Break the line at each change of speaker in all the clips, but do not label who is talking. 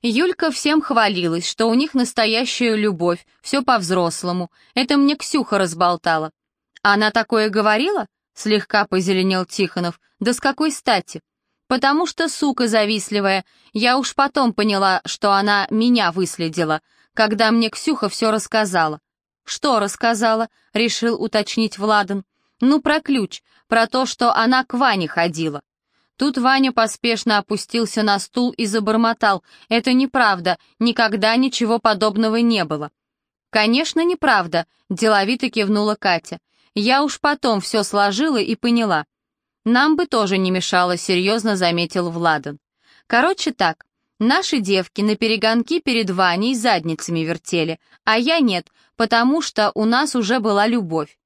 Юлька всем хвалилась, что у них настоящая любовь, все по-взрослому. Это мне Ксюха разболтала. «Она такое говорила?» — слегка позеленел Тихонов. «Да с какой стати?» «Потому что сука завистливая. Я уж потом поняла, что она меня выследила, когда мне Ксюха все рассказала». «Что рассказала?» — решил уточнить Владан. «Ну, про ключ, про то, что она к Ване ходила». Тут Ваня поспешно опустился на стул и забормотал. «Это неправда, никогда ничего подобного не было». «Конечно, неправда», — деловито кивнула Катя. «Я уж потом все сложила и поняла». «Нам бы тоже не мешало», — серьезно заметил Владан. «Короче так, наши девки на перегонки перед Ваней задницами вертели, а я нет, потому что у нас уже была любовь.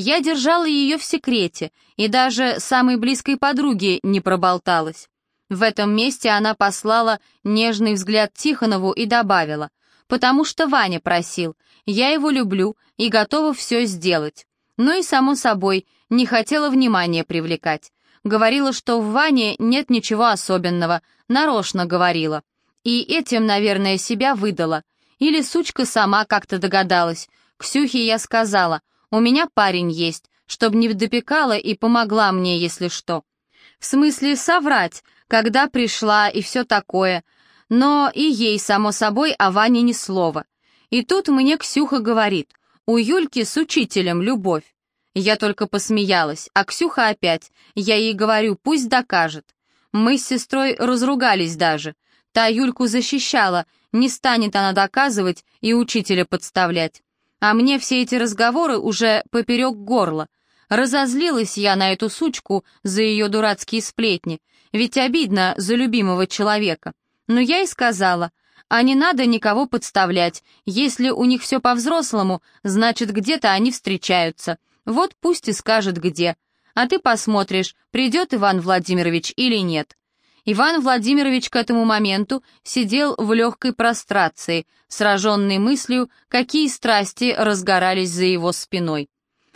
Я держала ее в секрете и даже самой близкой подруге не проболталась. В этом месте она послала нежный взгляд Тихонову и добавила, «Потому что Ваня просил, я его люблю и готова все сделать». Ну и, само собой, не хотела внимания привлекать. Говорила, что в Ване нет ничего особенного, нарочно говорила. И этим, наверное, себя выдала. Или сучка сама как-то догадалась. Ксюхе я сказала, у меня парень есть, чтобы не допекала и помогла мне, если что. В смысле соврать, когда пришла и все такое. Но и ей, само собой, о Ване ни слова. И тут мне Ксюха говорит, у Юльки с учителем любовь. Я только посмеялась, а Ксюха опять. Я ей говорю, пусть докажет. Мы с сестрой разругались даже. Та Юльку защищала, не станет она доказывать и учителя подставлять. А мне все эти разговоры уже поперек горла. Разозлилась я на эту сучку за ее дурацкие сплетни, ведь обидно за любимого человека. Но я и сказала, а не надо никого подставлять, если у них все по-взрослому, значит где-то они встречаются. Вот пусть и скажет где. А ты посмотришь, придет Иван Владимирович или нет. Иван Владимирович к этому моменту сидел в легкой прострации, сраженный мыслью, какие страсти разгорались за его спиной.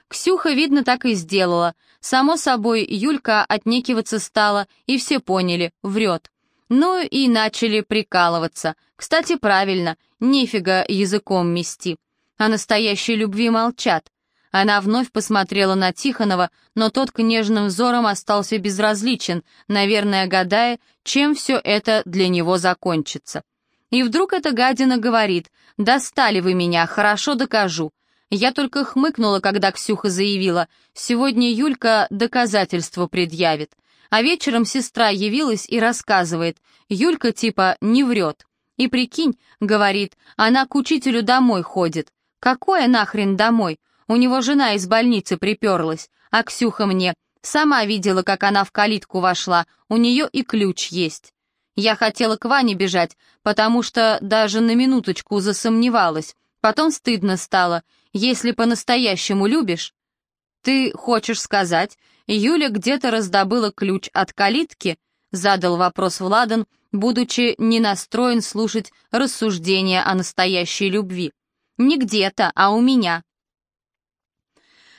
Ксюха, видно, так и сделала. Само собой, Юлька отнекиваться стала, и все поняли, врет. Ну и начали прикалываться. Кстати, правильно, нефига языком мести. О настоящей любви молчат. Она вновь посмотрела на Тихонова, но тот к нежным взорам остался безразличен, наверное, гадая, чем все это для него закончится. И вдруг эта гадина говорит, «Достали вы меня, хорошо докажу». Я только хмыкнула, когда Ксюха заявила, «Сегодня Юлька доказательство предъявит». А вечером сестра явилась и рассказывает, Юлька типа не врет. И прикинь, говорит, она к учителю домой ходит. Какое нахрен домой? У него жена из больницы приперлась, а Ксюха мне. Сама видела, как она в калитку вошла, у нее и ключ есть. Я хотела к Ване бежать, потому что даже на минуточку засомневалась. Потом стыдно стало. Если по-настоящему любишь... Ты хочешь сказать, Юля где-то раздобыла ключ от калитки? Задал вопрос Владан, будучи не настроен слушать рассуждения о настоящей любви. Не где-то, а у меня.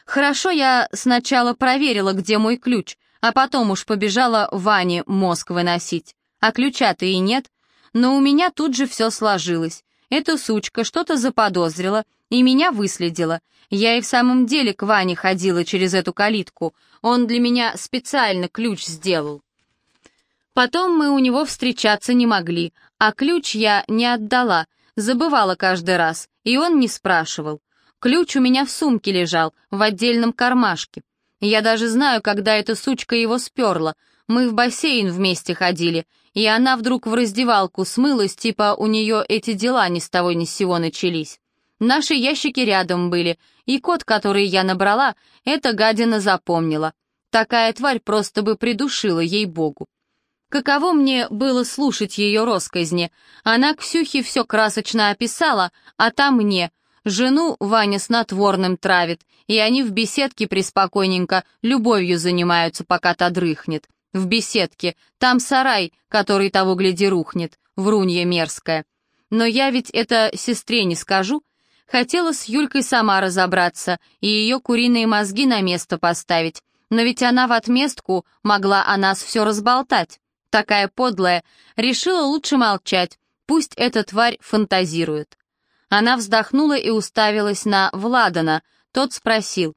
Хорошо, я сначала проверила, где мой ключ, а потом уж побежала Ване мозг выносить. А ключа-то и нет. Но у меня тут же все сложилось. Эта сучка что-то заподозрила и меня выследила. Я и в самом деле к Ване ходила через эту калитку. Он для меня специально ключ сделал. Потом мы у него встречаться не могли, а ключ я не отдала, забывала каждый раз, и он не спрашивал. Ключ у меня в сумке лежал, в отдельном кармашке. Я даже знаю, когда эта сучка его сперла. Мы в бассейн вместе ходили, и она вдруг в раздевалку смылась, типа у нее эти дела ни с того ни с сего начались. Наши ящики рядом были, и код, который я набрала, эта гадина запомнила. Такая тварь просто бы придушила ей-богу. Каково мне было слушать ее росказни. Она Ксюхе все красочно описала, а та мне — Жену Ваня снотворным травит, и они в беседке преспокойненько любовью занимаются, пока та дрыхнет. В беседке, там сарай, который того гляди рухнет, врунья мерзкая. Но я ведь это сестре не скажу. Хотела с Юлькой сама разобраться и ее куриные мозги на место поставить, но ведь она в отместку могла о нас все разболтать. Такая подлая, решила лучше молчать, Пусть эта тварь фантазирует. Она вздохнула и уставилась на Владана. Тот спросил,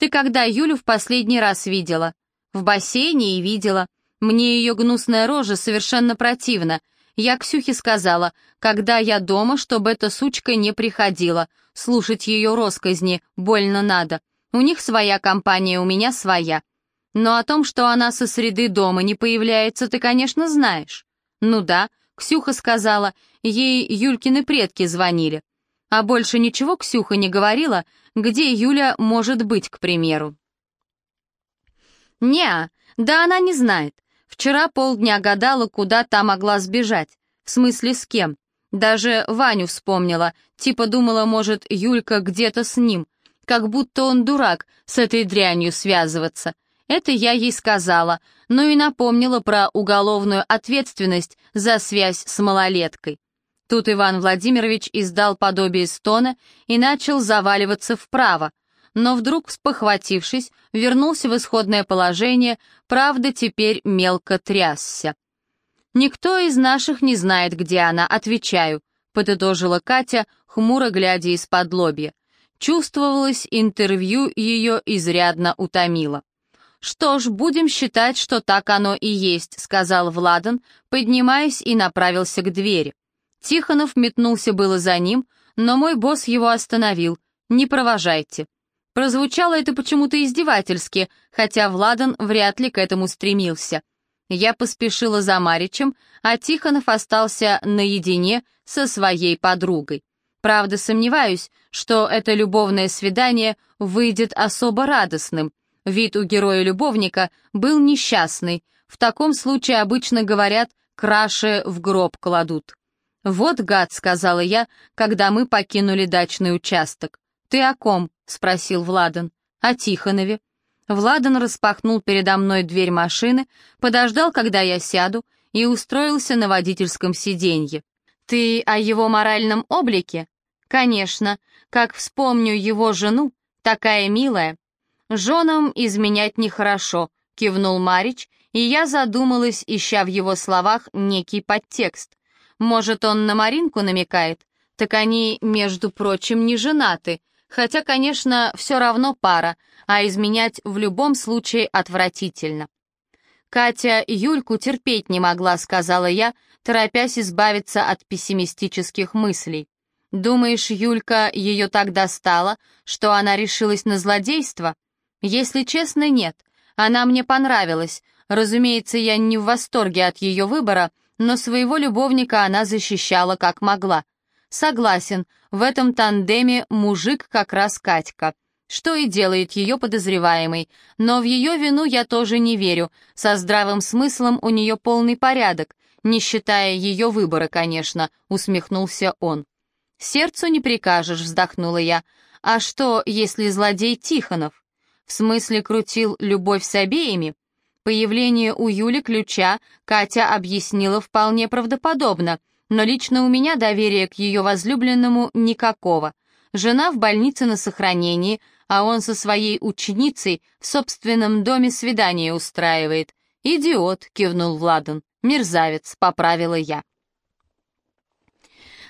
«Ты когда Юлю в последний раз видела?» «В бассейне и видела. Мне ее гнусная рожа совершенно противна. Я Ксюхе сказала, когда я дома, чтобы эта сучка не приходила. Слушать ее росказни больно надо. У них своя компания, у меня своя. Но о том, что она со среды дома не появляется, ты, конечно, знаешь. Ну да, Ксюха сказала, ей Юлькины предки звонили. А больше ничего Ксюха не говорила, где Юля может быть, к примеру. не да она не знает. Вчера полдня гадала, куда та могла сбежать. В смысле, с кем. Даже Ваню вспомнила, типа думала, может, Юлька где-то с ним. Как будто он дурак с этой дрянью связываться. Это я ей сказала, но и напомнила про уголовную ответственность за связь с малолеткой. Тут Иван Владимирович издал подобие стона и начал заваливаться вправо, но вдруг, спохватившись, вернулся в исходное положение, правда, теперь мелко трясся. «Никто из наших не знает, где она, отвечаю», — подытожила Катя, хмуро глядя из-под лобья. Чувствовалось, интервью ее изрядно утомило. «Что ж, будем считать, что так оно и есть», — сказал Владан, поднимаясь и направился к двери. Тихонов метнулся было за ним, но мой босс его остановил. «Не провожайте». Прозвучало это почему-то издевательски, хотя Владан вряд ли к этому стремился. Я поспешила за Маричем, а Тихонов остался наедине со своей подругой. Правда, сомневаюсь, что это любовное свидание выйдет особо радостным. Вид у героя-любовника был несчастный. В таком случае обычно говорят «краши в гроб кладут». «Вот гад», — сказала я, когда мы покинули дачный участок. «Ты о ком?» — спросил Владан. «О Тихонове». Владан распахнул передо мной дверь машины, подождал, когда я сяду, и устроился на водительском сиденье. «Ты о его моральном облике?» «Конечно. Как вспомню его жену, такая милая, «Женам изменять нехорошо», — кивнул Марич, и я задумалась, ища в его словах некий подтекст. Может, он на Маринку намекает? Так они, между прочим, не женаты, хотя, конечно, все равно пара, а изменять в любом случае отвратительно. Катя Юльку терпеть не могла, сказала я, торопясь избавиться от пессимистических мыслей. Думаешь, Юлька ее так достала, что она решилась на злодейство? Если честно, нет. Она мне понравилась. Разумеется, я не в восторге от ее выбора, но своего любовника она защищала как могла. Согласен, в этом тандеме мужик как раз Катька. Что и делает ее подозреваемой. Но в ее вину я тоже не верю. Со здравым смыслом у нее полный порядок, не считая ее выбора, конечно, усмехнулся он. «Сердцу не прикажешь», — вздохнула я. «А что, если злодей Тихонов?» В смысле крутил любовь с обеими? Появление у Юли ключа Катя объяснила вполне правдоподобно, но лично у меня доверия к ее возлюбленному никакого. Жена в больнице на сохранении, а он со своей ученицей в собственном доме свидание устраивает. «Идиот», — кивнул Владан. «Мерзавец», — поправила я.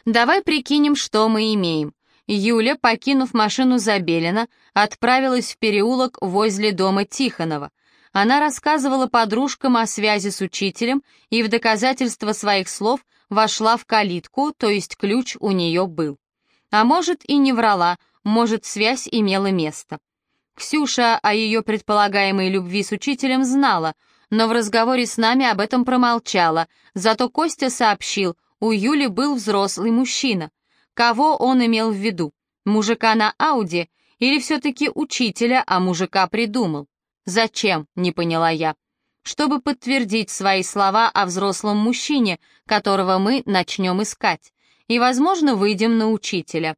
«Давай прикинем, что мы имеем. Юля, покинув машину Забелина, отправилась в переулок возле дома Тихонова. Она рассказывала подружкам о связи с учителем и в доказательство своих слов вошла в калитку, то есть ключ у нее был. А может и не врала, может связь имела место. Ксюша о ее предполагаемой любви с учителем знала, но в разговоре с нами об этом промолчала, зато Костя сообщил, у Юли был взрослый мужчина — Кого он имел в виду? Мужика на Ауди или все-таки учителя, а мужика придумал? Зачем, не поняла я. Чтобы подтвердить свои слова о взрослом мужчине, которого мы начнем искать. И, возможно, выйдем на учителя.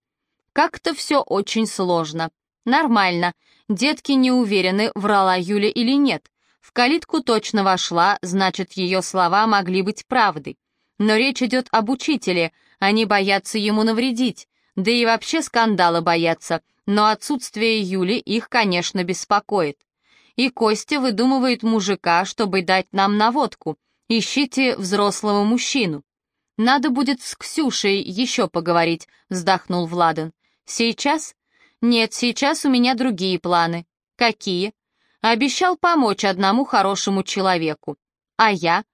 Как-то все очень сложно. Нормально. Детки не уверены, врала Юля или нет. В калитку точно вошла, значит, ее слова могли быть правдой. Но речь идет об учителе, они боятся ему навредить, да и вообще скандала боятся, но отсутствие Юли их, конечно, беспокоит. И Костя выдумывает мужика, чтобы дать нам наводку. Ищите взрослого мужчину. Надо будет с Ксюшей еще поговорить», — вздохнул Владан. «Сейчас?» «Нет, сейчас у меня другие планы». «Какие?» «Обещал помочь одному хорошему человеку». «А я?»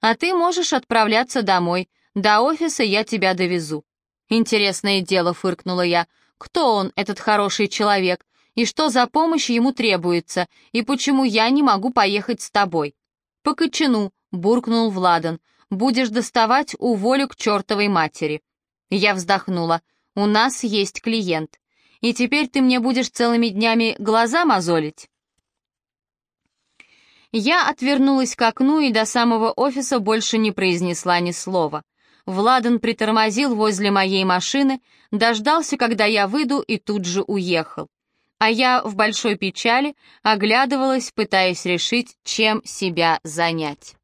«А ты можешь отправляться домой. До офиса я тебя довезу». «Интересное дело», — фыркнула я. «Кто он, этот хороший человек? И что за помощь ему требуется? И почему я не могу поехать с тобой?» «По кочану», — буркнул Владан. «Будешь доставать, уволю к чертовой матери». Я вздохнула. «У нас есть клиент и теперь ты мне будешь целыми днями глаза мозолить?» Я отвернулась к окну и до самого офиса больше не произнесла ни слова. Владан притормозил возле моей машины, дождался, когда я выйду, и тут же уехал. А я в большой печали оглядывалась, пытаясь решить, чем себя занять.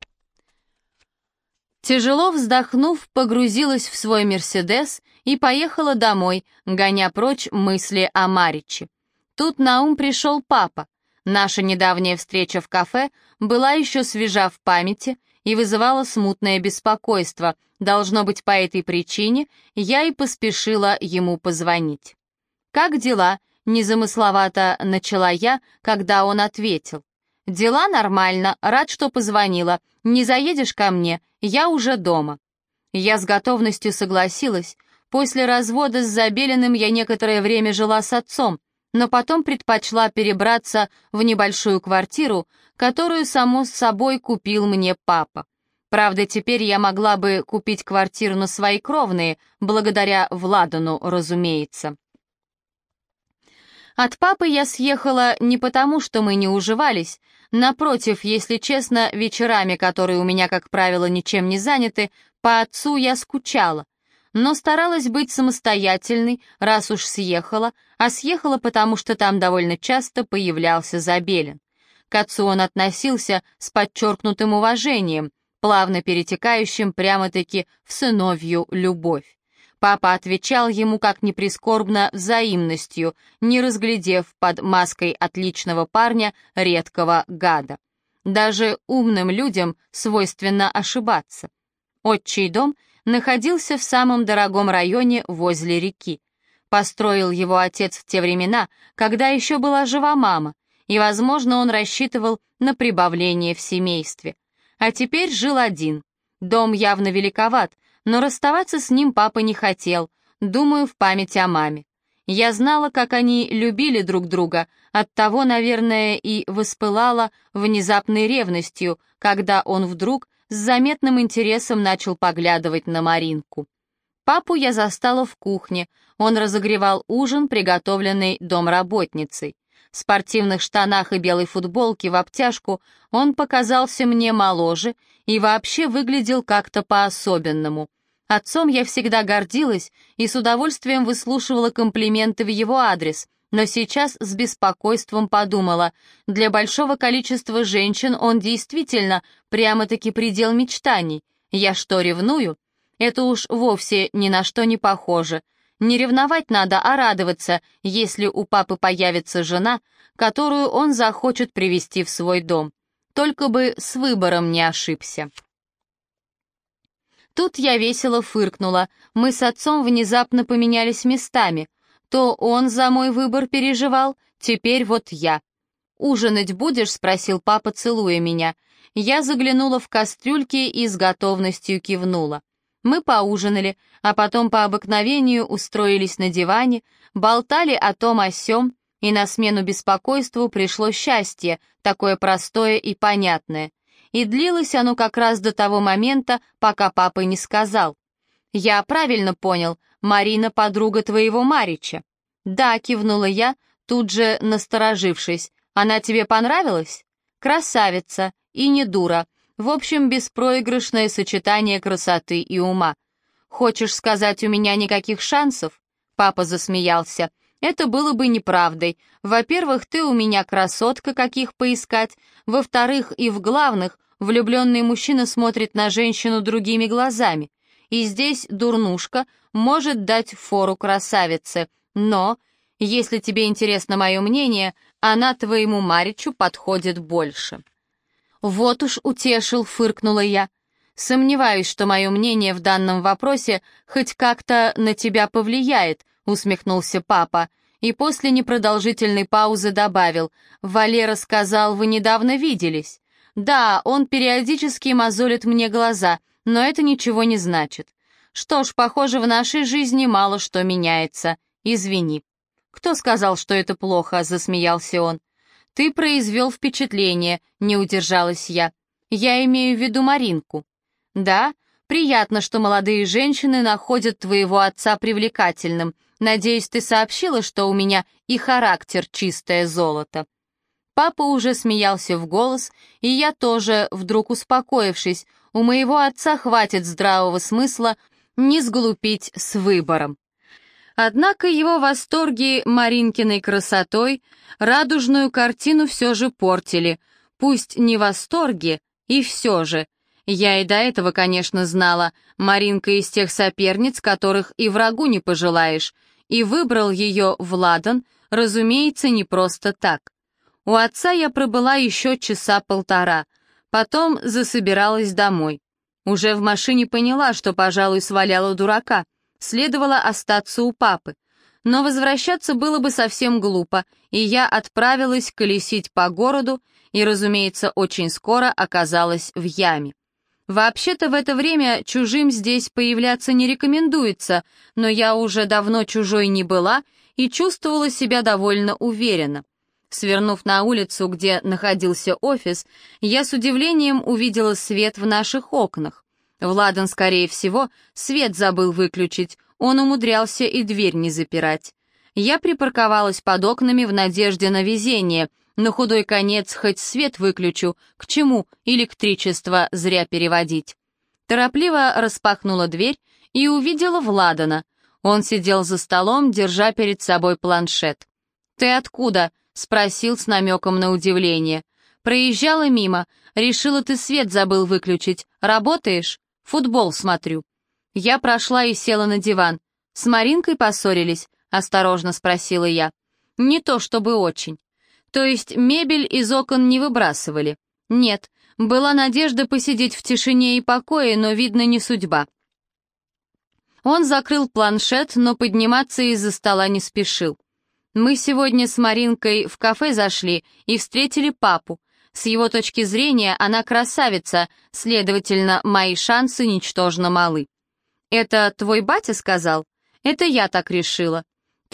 Тяжело вздохнув, погрузилась в свой «Мерседес» и поехала домой, гоня прочь мысли о Мариче. Тут на ум пришел папа. Наша недавняя встреча в кафе была еще свежа в памяти и вызывала смутное беспокойство. Должно быть, по этой причине я и поспешила ему позвонить. «Как дела?» — незамысловато начала я, когда он ответил. «Дела нормально, рад, что позвонила. Не заедешь ко мне, я уже дома». Я с готовностью согласилась. После развода с Забелиным я некоторое время жила с отцом, но потом предпочла перебраться в небольшую квартиру, которую, само собой, купил мне папа. Правда, теперь я могла бы купить квартиру на свои кровные, благодаря Владану, разумеется. От папы я съехала не потому, что мы не уживались. Напротив, если честно, вечерами, которые у меня, как правило, ничем не заняты, по отцу я скучала. Но старалась быть самостоятельной, раз уж съехала, а съехала потому, что там довольно часто появлялся Забелин. К отцу он относился с подчеркнутым уважением, плавно перетекающим прямо-таки в сыновью любовь. Папа отвечал ему как ни прискорбно взаимностью, не разглядев под маской отличного парня редкого гада. Даже умным людям свойственно ошибаться. Отчий дом находился в самом дорогом районе возле реки. Построил его отец в те времена, когда еще была жива мама, и, возможно, он рассчитывал на прибавление в семействе. А теперь жил один. Дом явно великоват, но расставаться с ним папа не хотел, думаю, в память о маме. Я знала, как они любили друг друга, оттого, наверное, и воспылала внезапной ревностью, когда он вдруг с заметным интересом начал поглядывать на Маринку. Папу я застала в кухне, он разогревал ужин, приготовленный домработницей. В спортивных штанах и белой футболке в обтяжку он показался мне моложе и вообще выглядел как-то по-особенному. Отцом я всегда гордилась и с удовольствием выслушивала комплименты в его адрес, но сейчас с беспокойством подумала, для большого количества женщин он действительно прямо-таки предел мечтаний. Я что, ревную? Это уж вовсе ни на что не похоже. Не ревновать надо, а радоваться, если у папы появится жена, которую он захочет привести в свой дом. Только бы с выбором не ошибся. Тут я весело фыркнула. Мы с отцом внезапно поменялись местами. То он за мой выбор переживал, теперь вот я. «Ужинать будешь?» — спросил папа, целуя меня. Я заглянула в кастрюльки и с готовностью кивнула. Мы поужинали, а потом по обыкновению устроились на диване, болтали о том о сём, и на смену беспокойству пришло счастье, такое простое и понятное и длилось оно как раз до того момента, пока папа не сказал. «Я правильно понял, Марина подруга твоего Марича». «Да», — кивнула я, тут же насторожившись. «Она тебе понравилась?» «Красавица и не дура. В общем, беспроигрышное сочетание красоты и ума. Хочешь сказать, у меня никаких шансов?» Папа засмеялся. Это было бы неправдой. Во-первых, ты у меня красотка, каких поискать. Во-вторых, и в главных, влюбленный мужчина смотрит на женщину другими глазами. И здесь дурнушка может дать фору красавице. Но, если тебе интересно мое мнение, она твоему Маричу подходит больше. Вот уж утешил, фыркнула я. Сомневаюсь, что мое мнение в данном вопросе хоть как-то на тебя повлияет, усмехнулся папа, и после непродолжительной паузы добавил, «Валера сказал, вы недавно виделись». «Да, он периодически мозолит мне глаза, но это ничего не значит. Что ж, похоже, в нашей жизни мало что меняется. Извини». «Кто сказал, что это плохо?» — засмеялся он. «Ты произвел впечатление», — не удержалась я. «Я имею в виду Маринку». «Да, приятно, что молодые женщины находят твоего отца привлекательным. Надеюсь, ты сообщила, что у меня и характер чистое золото». Папа уже смеялся в голос, и я тоже, вдруг успокоившись, у моего отца хватит здравого смысла не сглупить с выбором. Однако его восторги Маринкиной красотой радужную картину все же портили. Пусть не восторги, и все же. Я и до этого, конечно, знала, Маринка из тех соперниц, которых и врагу не пожелаешь, и выбрал ее Владан, разумеется, не просто так. У отца я пробыла еще часа полтора, потом засобиралась домой. Уже в машине поняла, что, пожалуй, сваляла дурака — Следовало остаться у папы. Но возвращаться было бы совсем глупо, и я отправилась колесить по городу и, разумеется, очень скоро оказалась в яме. Вообще-то в это время чужим здесь появляться не рекомендуется, но я уже давно чужой не была и чувствовала себя довольно уверенно. Свернув на улицу, где находился офис, я с удивлением увидела свет в наших окнах. Владан, скорее всего, свет забыл выключить, он умудрялся и дверь не запирать. Я припарковалась под окнами в надежде на везение, но худой конец хоть свет выключу, к чему электричество зря переводить. Торопливо распахнула дверь и увидела Владана. Он сидел за столом, держа перед собой планшет. «Ты откуда?» — спросил с намеком на удивление. «Проезжала мимо. Решила, ты свет забыл выключить. Работаешь?» Футбол смотрю». Я прошла и села на диван. «С Маринкой поссорились?» — осторожно спросила я. «Не то чтобы очень. То есть мебель из окон не выбрасывали?» «Нет, была надежда посидеть в тишине и покое, но, видно, не судьба». Он закрыл планшет, но подниматься из-за стола не спешил. Мы сегодня с Маринкой в кафе зашли и встретили папу. С его точки зрения она красавица, следовательно, мои шансы ничтожно малы. «Это твой батя сказал?» «Это я так решила.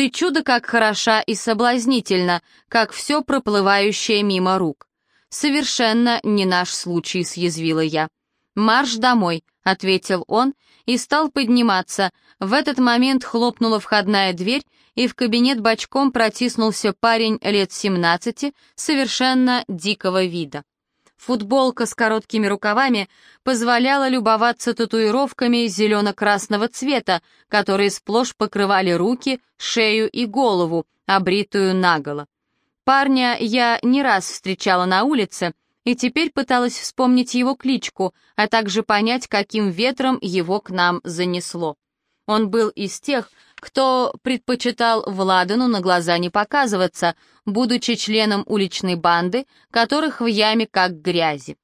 Ты чудо как хороша и соблазнительна, как все проплывающее мимо рук». «Совершенно не наш случай», — съязвила я. «Марш домой», — ответил он и стал подниматься. В этот момент хлопнула входная дверь, и в кабинет бочком протиснулся парень лет 17, совершенно дикого вида. Футболка с короткими рукавами позволяла любоваться татуировками зелено-красного цвета, которые сплошь покрывали руки, шею и голову, обритую наголо. Парня я не раз встречала на улице, и теперь пыталась вспомнить его кличку, а также понять, каким ветром его к нам занесло. Он был из тех, кто предпочитал Владану на глаза не показываться, будучи членом уличной банды, которых в яме как грязи.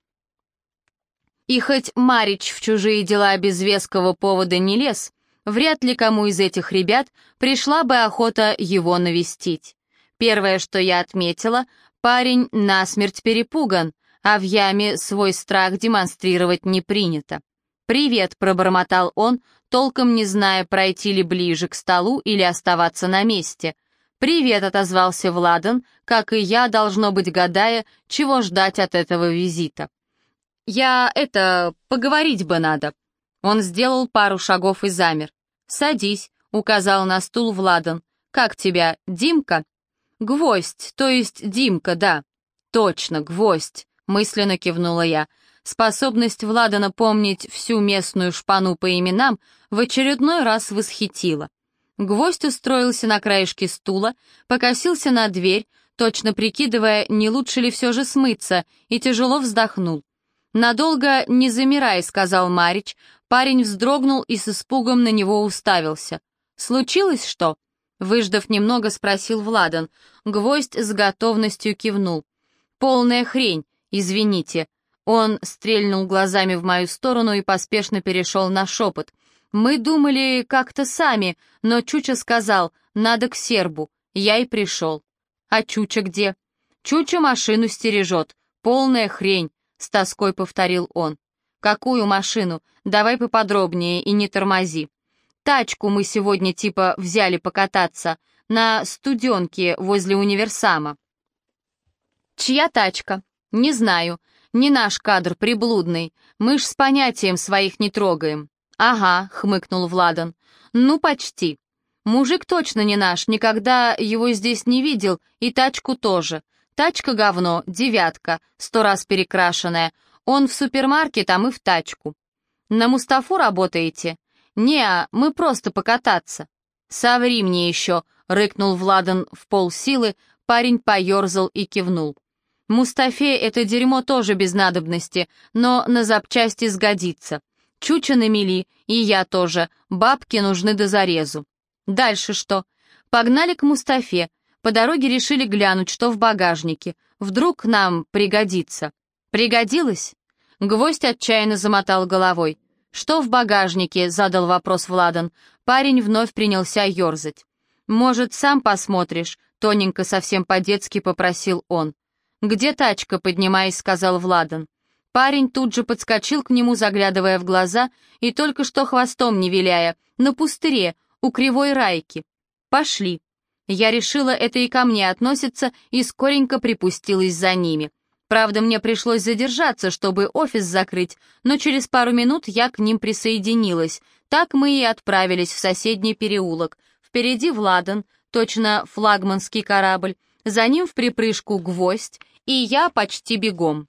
И хоть Марич в чужие дела без веского повода не лез, вряд ли кому из этих ребят пришла бы охота его навестить. Первое, что я отметила, парень насмерть перепуган, а в яме свой страх демонстрировать не принято. «Привет», — пробормотал он, толком не зная, пройти ли ближе к столу или оставаться на месте. «Привет», — отозвался Владан, как и я, должно быть, гадая, чего ждать от этого визита. «Я, это, поговорить бы надо». Он сделал пару шагов и замер. «Садись», — указал на стул Владан. «Как тебя, Димка?» «Гвоздь, то есть Димка, да». «Точно, гвоздь», — мысленно кивнула я. Способность Влада напомнить всю местную шпану по именам в очередной раз восхитила. Гвоздь устроился на краешке стула, покосился на дверь, точно прикидывая, не лучше ли все же смыться, и тяжело вздохнул. «Надолго не замирай», — сказал Марич. Парень вздрогнул и с испугом на него уставился. «Случилось что?» Выждав немного, спросил Владан. Гвоздь с готовностью кивнул. «Полная хрень, извините», Он стрельнул глазами в мою сторону и поспешно перешел на шепот. «Мы думали как-то сами, но Чуча сказал, надо к сербу. Я и пришел». «А Чуча где?» «Чуча машину стережет. Полная хрень», — с тоской повторил он. «Какую машину? Давай поподробнее и не тормози». «Тачку мы сегодня типа взяли покататься на студенке возле универсама». «Чья тачка?» «Не знаю. Не наш кадр приблудный. Мы ж с понятием своих не трогаем». «Ага», — хмыкнул Владан. «Ну, почти. Мужик точно не наш, никогда его здесь не видел, и тачку тоже. Тачка говно, девятка, сто раз перекрашенная. Он в супермаркет, а мы в тачку. На Мустафу работаете? Не, мы просто покататься. Соври мне еще, рыкнул Владан в полсилы, парень поерзал и кивнул. Мустафе это дерьмо тоже без надобности, но на запчасти сгодится. Чуча на и я тоже. Бабки нужны до зарезу. Дальше что? Погнали к Мустафе. По дороге решили глянуть, что в багажнике. Вдруг нам пригодится. Пригодилось? Гвоздь отчаянно замотал головой. «Что в багажнике?» — задал вопрос Владан. Парень вновь принялся ерзать. «Может, сам посмотришь?» — тоненько, совсем по-детски попросил он. «Где тачка?» — поднимаясь, сказал Владан. Парень тут же подскочил к нему, заглядывая в глаза, и только что хвостом не виляя, на пустыре, у кривой райки. «Пошли». Я решила, это и ко мне относится, и скоренько припустилась за ними. Правда, мне пришлось задержаться, чтобы офис закрыть, но через пару минут я к ним присоединилась. Так мы и отправились в соседний переулок. Впереди Владан, точно флагманский корабль, за ним в припрыжку гвоздь, и я почти бегом.